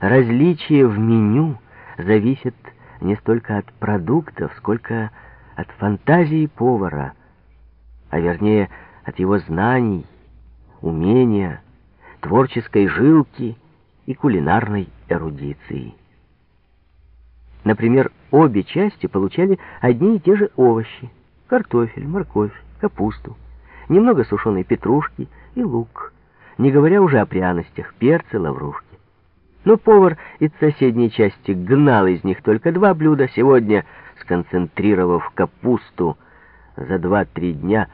различие в меню зависит не столько от продуктов, сколько от фантазии повара, а вернее от его знаний, умения, творческой жилки и кулинарной эрудиции. Например, обе части получали одни и те же овощи — картофель, морковь, капусту, немного сушеной петрушки и лук, не говоря уже о пряностях, перце, лаврушки. Но повар из соседней части гнал из них только два блюда. Сегодня, сконцентрировав капусту за два-три дня,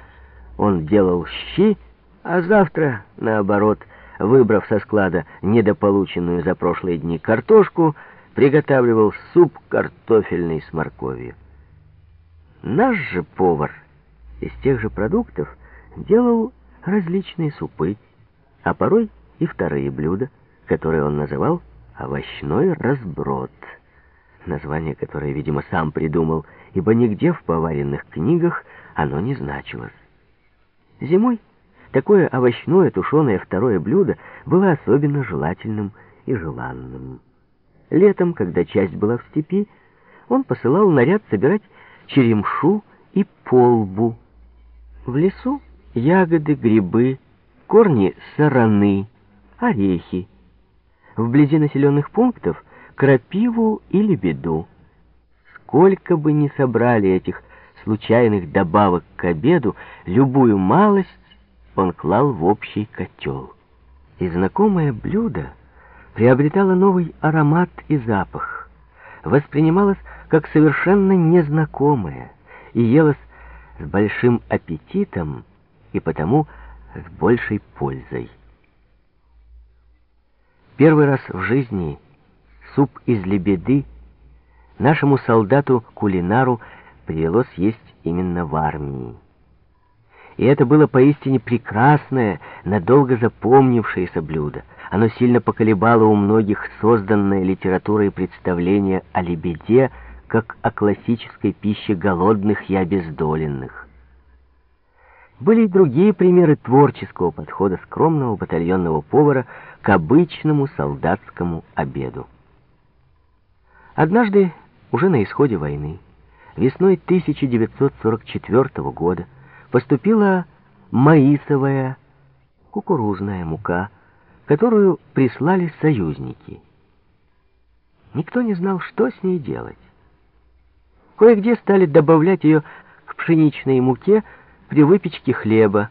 он делал щи, а завтра, наоборот, выбрав со склада недополученную за прошлые дни картошку, приготавливал суп картофельный с морковью. Наш же повар из тех же продуктов делал различные супы, а порой и вторые блюда, которые он называл «овощной разброд», название которое, видимо, сам придумал, ибо нигде в поваренных книгах оно не значилось. Зимой такое овощное тушеное второе блюдо было особенно желательным и желанным. Летом, когда часть была в степи, он посылал наряд собирать черемшу и полбу. В лесу ягоды, грибы, корни сораны, орехи. Вблизи населенных пунктов крапиву и лебеду. Сколько бы ни собрали этих случайных добавок к обеду, любую малость он клал в общий котел. И знакомое блюдо приобретало новый аромат и запах, воспринималось как совершенно незнакомое и елось с большим аппетитом и потому с большей пользой. Первый раз в жизни суп из лебеды нашему солдату-кулинару привелось есть именно в армии. И это было поистине прекрасное, надолго запомнившееся блюдо. Оно сильно поколебало у многих созданное литературой представление о лебеде, как о классической пище голодных и обездоленных. Были и другие примеры творческого подхода скромного батальонного повара к обычному солдатскому обеду. Однажды, уже на исходе войны, весной 1944 года, поступила маисовая кукурузная мука, которую прислали союзники. Никто не знал, что с ней делать. Кое-где стали добавлять ее к пшеничной муке при выпечке хлеба,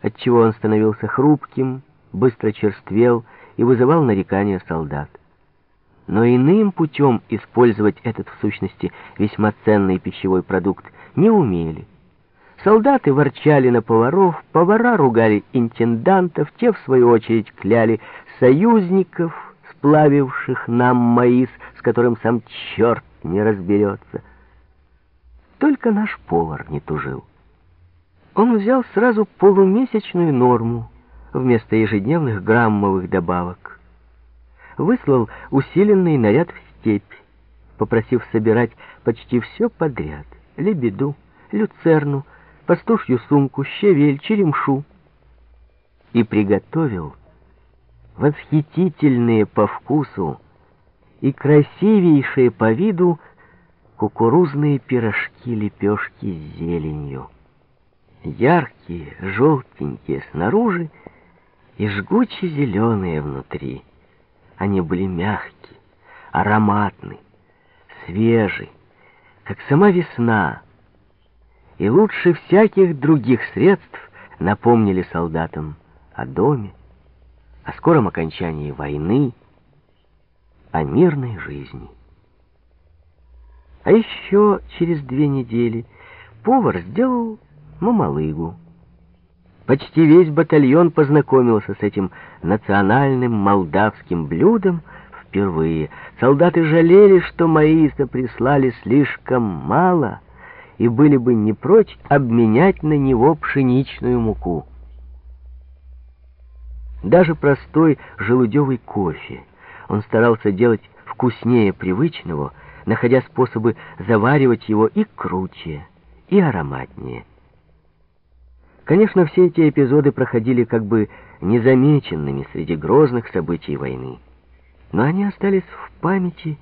отчего он становился хрупким, быстро черствел и вызывал нарекания солдат. Но иным путем использовать этот, в сущности, весьма ценный пищевой продукт не умели. Солдаты ворчали на поваров, повара ругали интендантов, те, в свою очередь, кляли союзников, сплавивших нам маис, с которым сам черт не разберется. Только наш повар не тужил. Он взял сразу полумесячную норму вместо ежедневных граммовых добавок. Выслал усиленный наряд в степь, попросив собирать почти все подряд — лебеду, люцерну, пастушью сумку, щавель, черемшу. И приготовил восхитительные по вкусу и красивейшие по виду кукурузные пирожки-лепешки с зеленью. Яркие, желтенькие снаружи и жгуче зеленые внутри. Они были мягкие, ароматны, свежи, как сама весна, и лучше всяких других средств напомнили солдатам о доме, о скором окончании войны, о мирной жизни. А еще через две недели повар сделал мамалыгу. Почти весь батальон познакомился с этим национальным молдавским блюдом впервые. Солдаты жалели, что маиса прислали слишком мало — и были бы не прочь обменять на него пшеничную муку. Даже простой желудевый кофе он старался делать вкуснее привычного, находя способы заваривать его и круче, и ароматнее. Конечно, все эти эпизоды проходили как бы незамеченными среди грозных событий войны. но они остались в памяти